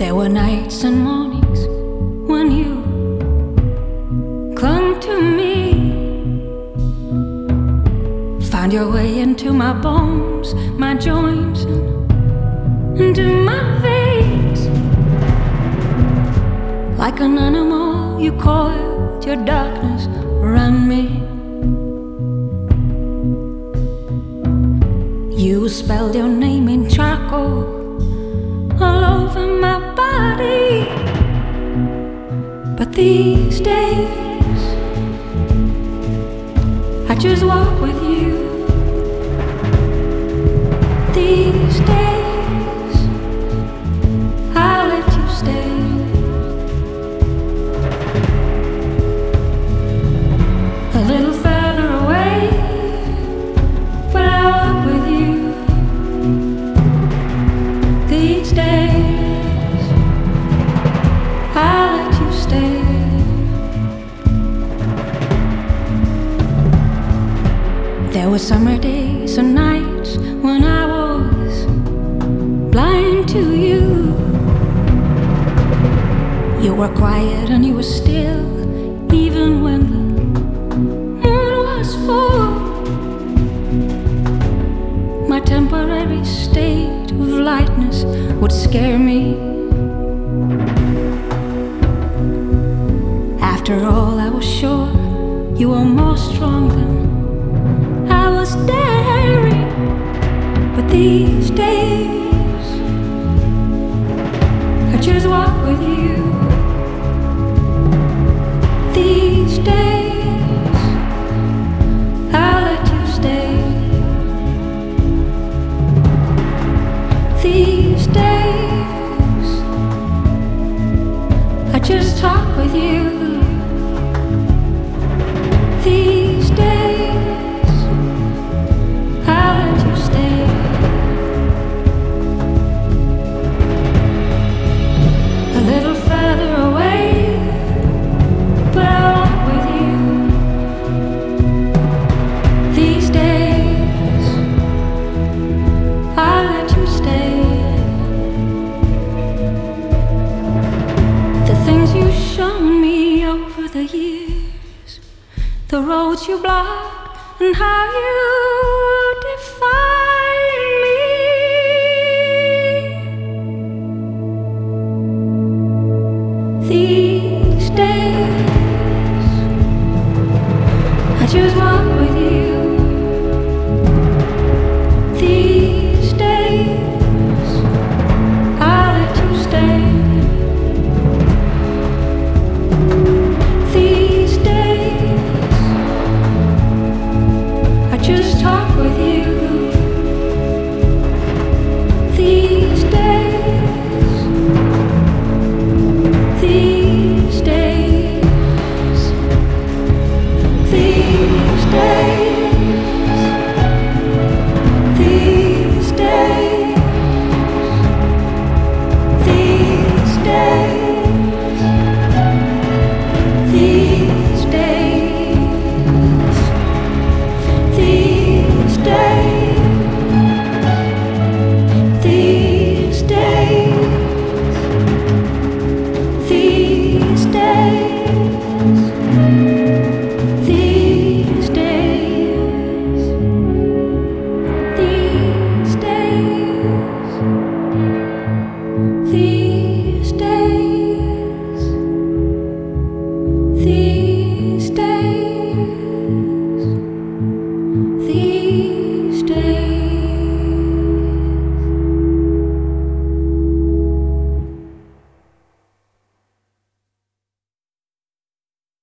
There were nights and mornings when you clung to me. Found your way into my bones, my joints, and into my veins. Like an animal, you coiled your darkness around me. You spelled your name in charcoal all over my body. But these days, I just walk with you. There were summer days and nights when I was blind to you. You were quiet and you were still, even when the moon was full. My temporary state of lightness would scare me. After all, I was sure you were more strong than was daring. But these days, I just walk with you. These days, I'll let you stay. These days, I just talk with you. the roads you block, and how you define me. These days, I choose my.